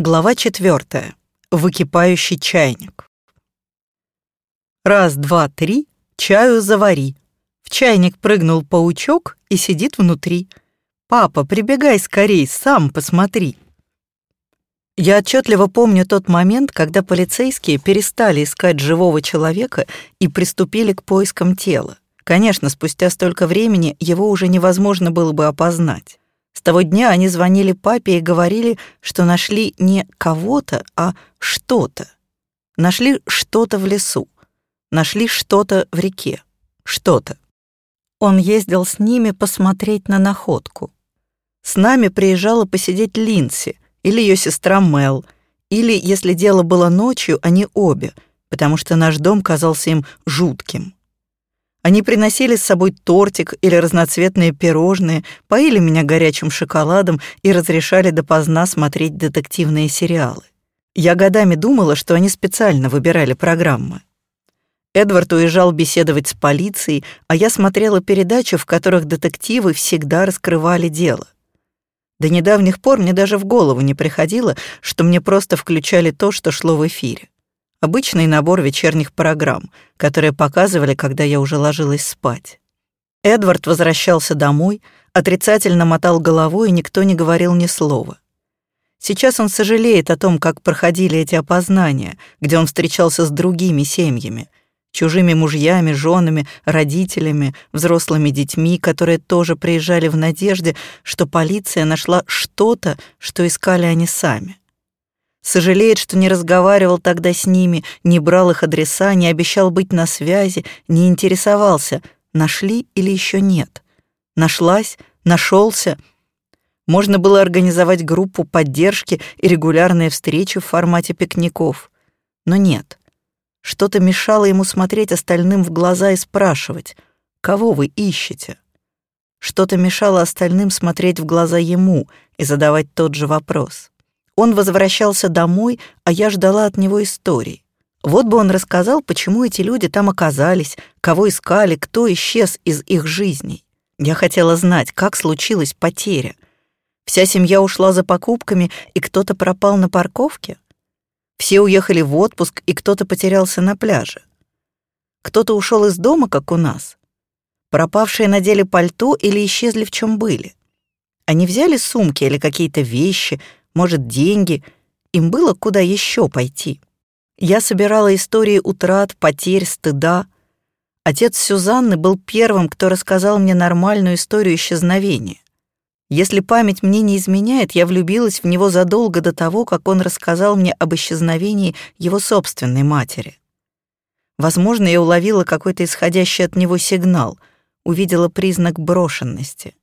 Глава четвертая. Выкипающий чайник. Раз, два, три, чаю завари. В чайник прыгнул паучок и сидит внутри. Папа, прибегай скорей, сам посмотри. Я отчетливо помню тот момент, когда полицейские перестали искать живого человека и приступили к поискам тела. Конечно, спустя столько времени его уже невозможно было бы опознать. С того дня они звонили папе и говорили, что нашли не кого-то, а что-то. Нашли что-то в лесу. Нашли что-то в реке. Что-то. Он ездил с ними посмотреть на находку. С нами приезжала посидеть Линси или ее сестра Мел, или, если дело было ночью, они обе, потому что наш дом казался им жутким. Они приносили с собой тортик или разноцветные пирожные, поили меня горячим шоколадом и разрешали допоздна смотреть детективные сериалы. Я годами думала, что они специально выбирали программы. Эдвард уезжал беседовать с полицией, а я смотрела передачи, в которых детективы всегда раскрывали дело. До недавних пор мне даже в голову не приходило, что мне просто включали то, что шло в эфире. Обычный набор вечерних программ, которые показывали, когда я уже ложилась спать. Эдвард возвращался домой, отрицательно мотал головой, и никто не говорил ни слова. Сейчас он сожалеет о том, как проходили эти опознания, где он встречался с другими семьями, чужими мужьями, женами, родителями, взрослыми детьми, которые тоже приезжали в надежде, что полиция нашла что-то, что искали они сами. Сожалеет, что не разговаривал тогда с ними, не брал их адреса, не обещал быть на связи, не интересовался, нашли или еще нет. Нашлась, нашелся. Можно было организовать группу поддержки и регулярные встречи в формате пикников. Но нет. Что-то мешало ему смотреть остальным в глаза и спрашивать, кого вы ищете? Что-то мешало остальным смотреть в глаза ему и задавать тот же вопрос. Он возвращался домой, а я ждала от него историй. Вот бы он рассказал, почему эти люди там оказались, кого искали, кто исчез из их жизней. Я хотела знать, как случилась потеря. Вся семья ушла за покупками, и кто-то пропал на парковке? Все уехали в отпуск, и кто-то потерялся на пляже. Кто-то ушел из дома, как у нас. Пропавшие надели пальто или исчезли в чем были. Они взяли сумки или какие-то вещи, может, деньги. Им было куда еще пойти. Я собирала истории утрат, потерь, стыда. Отец Сюзанны был первым, кто рассказал мне нормальную историю исчезновения. Если память мне не изменяет, я влюбилась в него задолго до того, как он рассказал мне об исчезновении его собственной матери. Возможно, я уловила какой-то исходящий от него сигнал, увидела признак брошенности.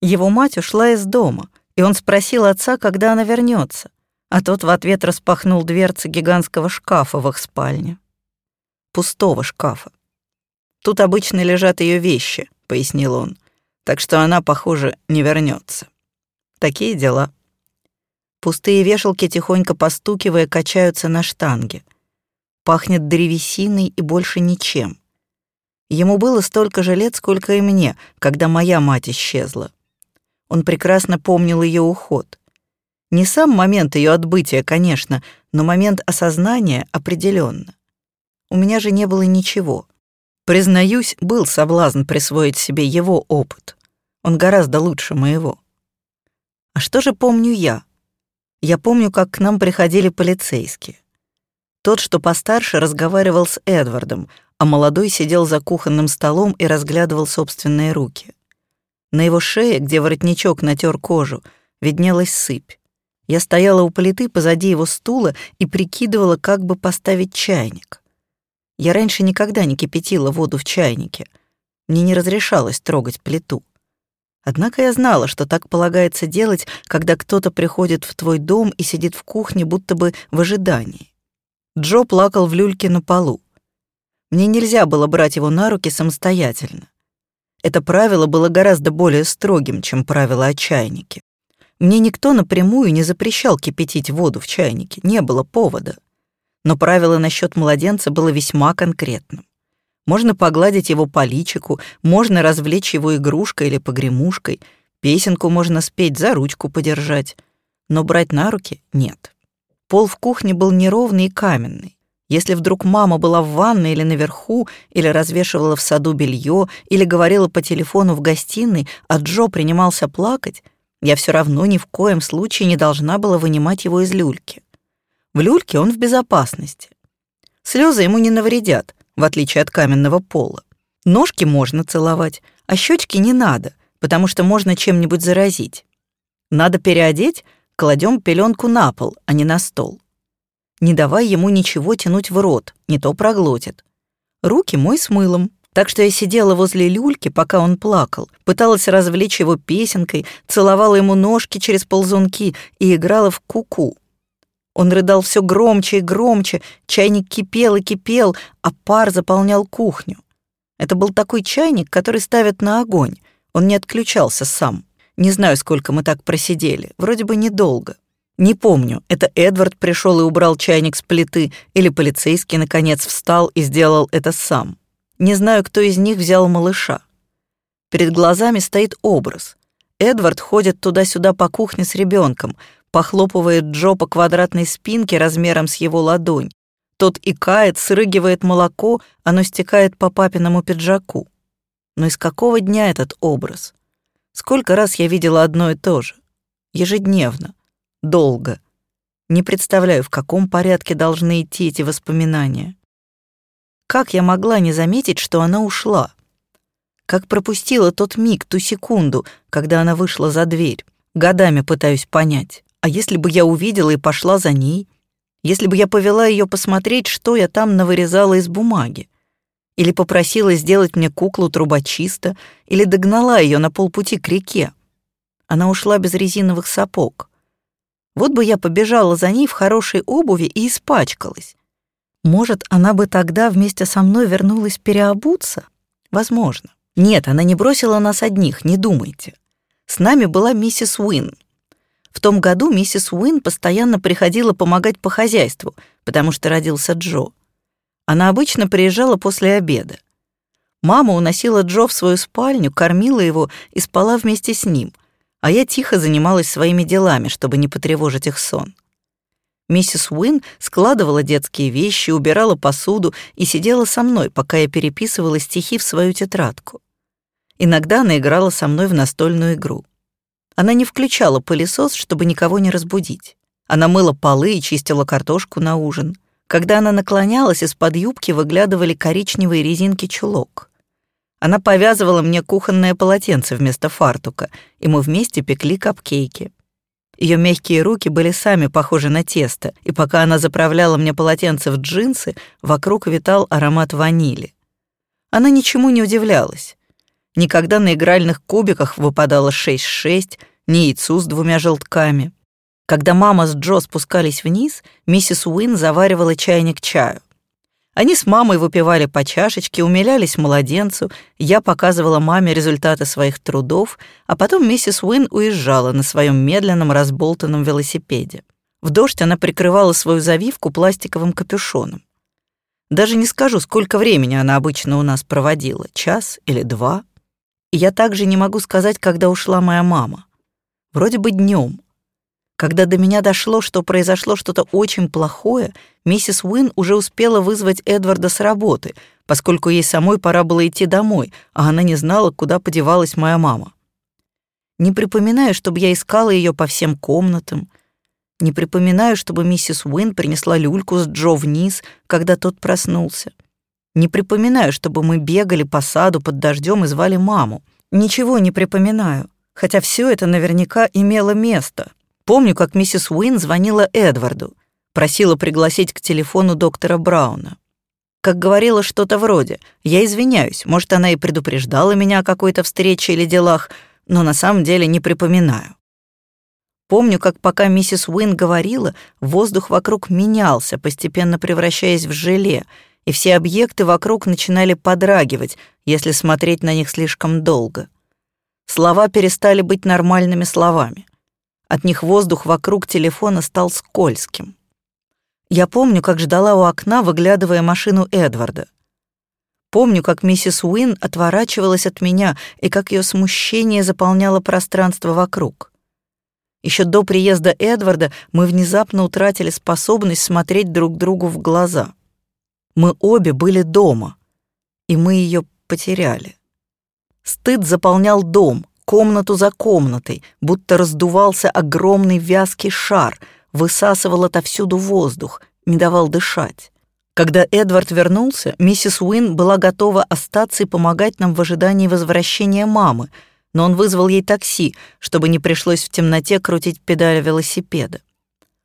Его мать ушла из дома — и он спросил отца, когда она вернется, а тот в ответ распахнул дверцы гигантского шкафа в их спальне. Пустого шкафа. «Тут обычно лежат ее вещи», — пояснил он, «так что она, похоже, не вернется. Такие дела». Пустые вешалки, тихонько постукивая, качаются на штанге. Пахнет древесиной и больше ничем. Ему было столько же лет, сколько и мне, когда моя мать исчезла. Он прекрасно помнил ее уход. Не сам момент ее отбытия, конечно, но момент осознания определенно. У меня же не было ничего. Признаюсь, был соблазн присвоить себе его опыт. Он гораздо лучше моего. А что же помню я? Я помню, как к нам приходили полицейские. Тот, что постарше, разговаривал с Эдвардом, а молодой сидел за кухонным столом и разглядывал собственные руки. На его шее, где воротничок натер кожу, виднелась сыпь. Я стояла у плиты позади его стула и прикидывала, как бы поставить чайник. Я раньше никогда не кипятила воду в чайнике. Мне не разрешалось трогать плиту. Однако я знала, что так полагается делать, когда кто-то приходит в твой дом и сидит в кухне, будто бы в ожидании. Джо плакал в люльке на полу. Мне нельзя было брать его на руки самостоятельно. Это правило было гораздо более строгим, чем правило о чайнике. Мне никто напрямую не запрещал кипятить воду в чайнике, не было повода. Но правило насчет младенца было весьма конкретным. Можно погладить его по личику, можно развлечь его игрушкой или погремушкой, песенку можно спеть, за ручку подержать. Но брать на руки — нет. Пол в кухне был неровный и каменный. Если вдруг мама была в ванной или наверху, или развешивала в саду белье, или говорила по телефону в гостиной, а Джо принимался плакать, я все равно ни в коем случае не должна была вынимать его из люльки. В люльке он в безопасности. Слезы ему не навредят, в отличие от каменного пола. Ножки можно целовать, а щечки не надо, потому что можно чем-нибудь заразить. Надо переодеть, кладем пеленку на пол, а не на стол. Не давай ему ничего тянуть в рот, не то проглотит. Руки мой с мылом, так что я сидела возле люльки, пока он плакал, пыталась развлечь его песенкой, целовала ему ножки через ползунки и играла в куку. -ку. Он рыдал все громче и громче, чайник кипел и кипел, а пар заполнял кухню. Это был такой чайник, который ставят на огонь. Он не отключался сам. Не знаю, сколько мы так просидели, вроде бы недолго. Не помню, это Эдвард пришел и убрал чайник с плиты, или полицейский, наконец, встал и сделал это сам. Не знаю, кто из них взял малыша. Перед глазами стоит образ. Эдвард ходит туда-сюда по кухне с ребенком, похлопывает Джо по квадратной спинке размером с его ладонь. Тот икает, срыгивает молоко, оно стекает по папиному пиджаку. Но из какого дня этот образ? Сколько раз я видела одно и то же? Ежедневно. Долго. Не представляю, в каком порядке должны идти эти воспоминания. Как я могла не заметить, что она ушла? Как пропустила тот миг, ту секунду, когда она вышла за дверь? Годами пытаюсь понять. А если бы я увидела и пошла за ней? Если бы я повела ее посмотреть, что я там навырезала из бумаги? Или попросила сделать мне куклу трубочиста, или догнала ее на полпути к реке? Она ушла без резиновых сапог. Вот бы я побежала за ней в хорошей обуви и испачкалась. Может, она бы тогда вместе со мной вернулась переобуться? Возможно. Нет, она не бросила нас одних, не думайте. С нами была миссис Уин. В том году миссис Уин постоянно приходила помогать по хозяйству, потому что родился Джо. Она обычно приезжала после обеда. Мама уносила Джо в свою спальню, кормила его и спала вместе с ним, а я тихо занималась своими делами, чтобы не потревожить их сон. Миссис Уин складывала детские вещи, убирала посуду и сидела со мной, пока я переписывала стихи в свою тетрадку. Иногда она играла со мной в настольную игру. Она не включала пылесос, чтобы никого не разбудить. Она мыла полы и чистила картошку на ужин. Когда она наклонялась, из-под юбки выглядывали коричневые резинки чулок. Она повязывала мне кухонное полотенце вместо фартука, и мы вместе пекли капкейки. Ее мягкие руки были сами похожи на тесто, и пока она заправляла мне полотенце в джинсы, вокруг витал аромат ванили. Она ничему не удивлялась. Никогда на игральных кубиках выпадало 6-6, ни яйцу с двумя желтками. Когда мама с Джо спускались вниз, миссис Уин заваривала чайник чаю. Они с мамой выпивали по чашечке, умилялись младенцу, я показывала маме результаты своих трудов, а потом миссис Уин уезжала на своем медленном разболтанном велосипеде. В дождь она прикрывала свою завивку пластиковым капюшоном. Даже не скажу, сколько времени она обычно у нас проводила, час или два. И я также не могу сказать, когда ушла моя мама. Вроде бы днем, когда до меня дошло, что произошло что-то очень плохое, миссис Уин уже успела вызвать Эдварда с работы, поскольку ей самой пора было идти домой, а она не знала, куда подевалась моя мама. Не припоминаю, чтобы я искала ее по всем комнатам. Не припоминаю, чтобы миссис Уин принесла люльку с Джо вниз, когда тот проснулся. Не припоминаю, чтобы мы бегали по саду под дождем и звали маму. Ничего не припоминаю, хотя все это наверняка имело место. Помню, как миссис Уин звонила Эдварду, просила пригласить к телефону доктора Брауна. Как говорила что-то вроде «Я извиняюсь, может, она и предупреждала меня о какой-то встрече или делах, но на самом деле не припоминаю». Помню, как пока миссис Уин говорила, воздух вокруг менялся, постепенно превращаясь в желе, и все объекты вокруг начинали подрагивать, если смотреть на них слишком долго. Слова перестали быть нормальными словами. От них воздух вокруг телефона стал скользким. Я помню, как ждала у окна, выглядывая машину Эдварда. Помню, как миссис Уин отворачивалась от меня и как ее смущение заполняло пространство вокруг. Еще до приезда Эдварда мы внезапно утратили способность смотреть друг другу в глаза. Мы обе были дома, и мы ее потеряли. Стыд заполнял дом, комнату за комнатой, будто раздувался огромный вязкий шар, высасывал отовсюду воздух, не давал дышать. Когда Эдвард вернулся, миссис Уин была готова остаться и помогать нам в ожидании возвращения мамы, но он вызвал ей такси, чтобы не пришлось в темноте крутить педаль велосипеда.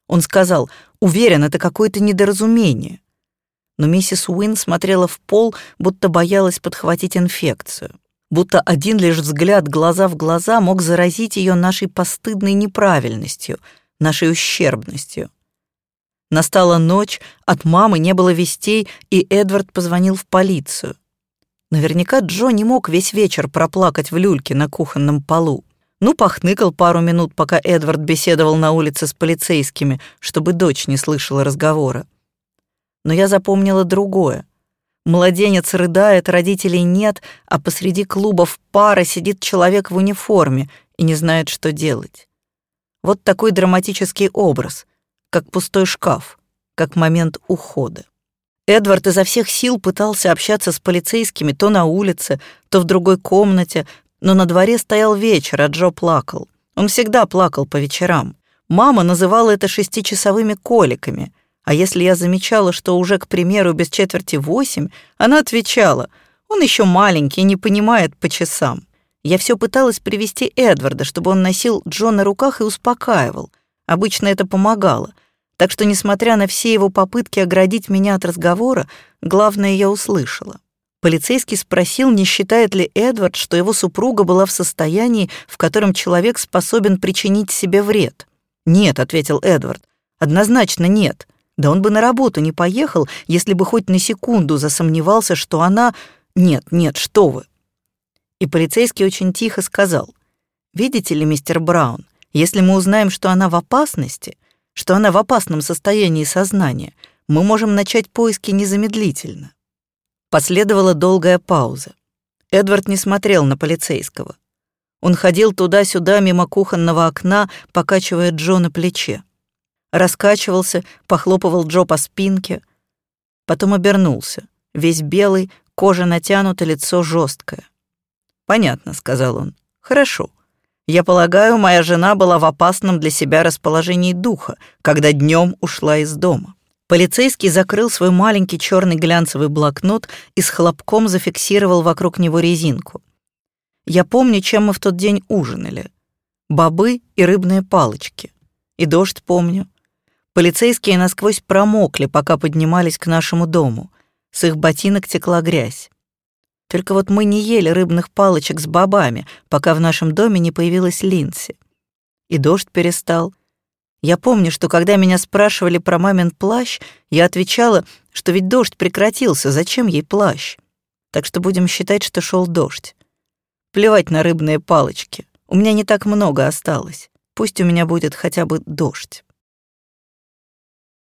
Он сказал, уверен, это какое-то недоразумение. Но миссис Уин смотрела в пол, будто боялась подхватить инфекцию. Будто один лишь взгляд глаза в глаза мог заразить ее нашей постыдной неправильностью, нашей ущербностью. Настала ночь, от мамы не было вестей, и Эдвард позвонил в полицию. Наверняка Джо не мог весь вечер проплакать в люльке на кухонном полу. Ну, похныкал пару минут, пока Эдвард беседовал на улице с полицейскими, чтобы дочь не слышала разговора. Но я запомнила другое. Младенец рыдает, родителей нет, а посреди клубов пара сидит человек в униформе и не знает, что делать. Вот такой драматический образ как пустой шкаф, как момент ухода. Эдвард изо всех сил пытался общаться с полицейскими то на улице, то в другой комнате, но на дворе стоял вечер, а Джо плакал. Он всегда плакал по вечерам. Мама называла это шестичасовыми коликами, а если я замечала, что уже, к примеру, без четверти восемь, она отвечала, он еще маленький, не понимает по часам. Я все пыталась привести Эдварда, чтобы он носил Джо на руках и успокаивал. Обычно это помогало, так что, несмотря на все его попытки оградить меня от разговора, главное я услышала. Полицейский спросил, не считает ли Эдвард, что его супруга была в состоянии, в котором человек способен причинить себе вред. «Нет», — ответил Эдвард, — «однозначно нет. Да он бы на работу не поехал, если бы хоть на секунду засомневался, что она... Нет, нет, что вы». И полицейский очень тихо сказал, «Видите ли, мистер Браун, если мы узнаем, что она в опасности, что она в опасном состоянии сознания, мы можем начать поиски незамедлительно. Последовала долгая пауза. Эдвард не смотрел на полицейского. Он ходил туда-сюда мимо кухонного окна, покачивая Джо на плече. Раскачивался, похлопывал Джо по спинке. Потом обернулся. Весь белый, кожа натянута, лицо жесткое. «Понятно», — сказал он. «Хорошо. Я полагаю, моя жена была в опасном для себя расположении духа, когда днем ушла из дома. Полицейский закрыл свой маленький черный глянцевый блокнот и с хлопком зафиксировал вокруг него резинку. Я помню, чем мы в тот день ужинали. Бобы и рыбные палочки. И дождь помню. Полицейские насквозь промокли, пока поднимались к нашему дому. С их ботинок текла грязь. Только вот мы не ели рыбных палочек с бобами, пока в нашем доме не появилась Линси. И дождь перестал. Я помню, что когда меня спрашивали про мамин плащ, я отвечала, что ведь дождь прекратился, зачем ей плащ? Так что будем считать, что шел дождь. Плевать на рыбные палочки. У меня не так много осталось. Пусть у меня будет хотя бы дождь.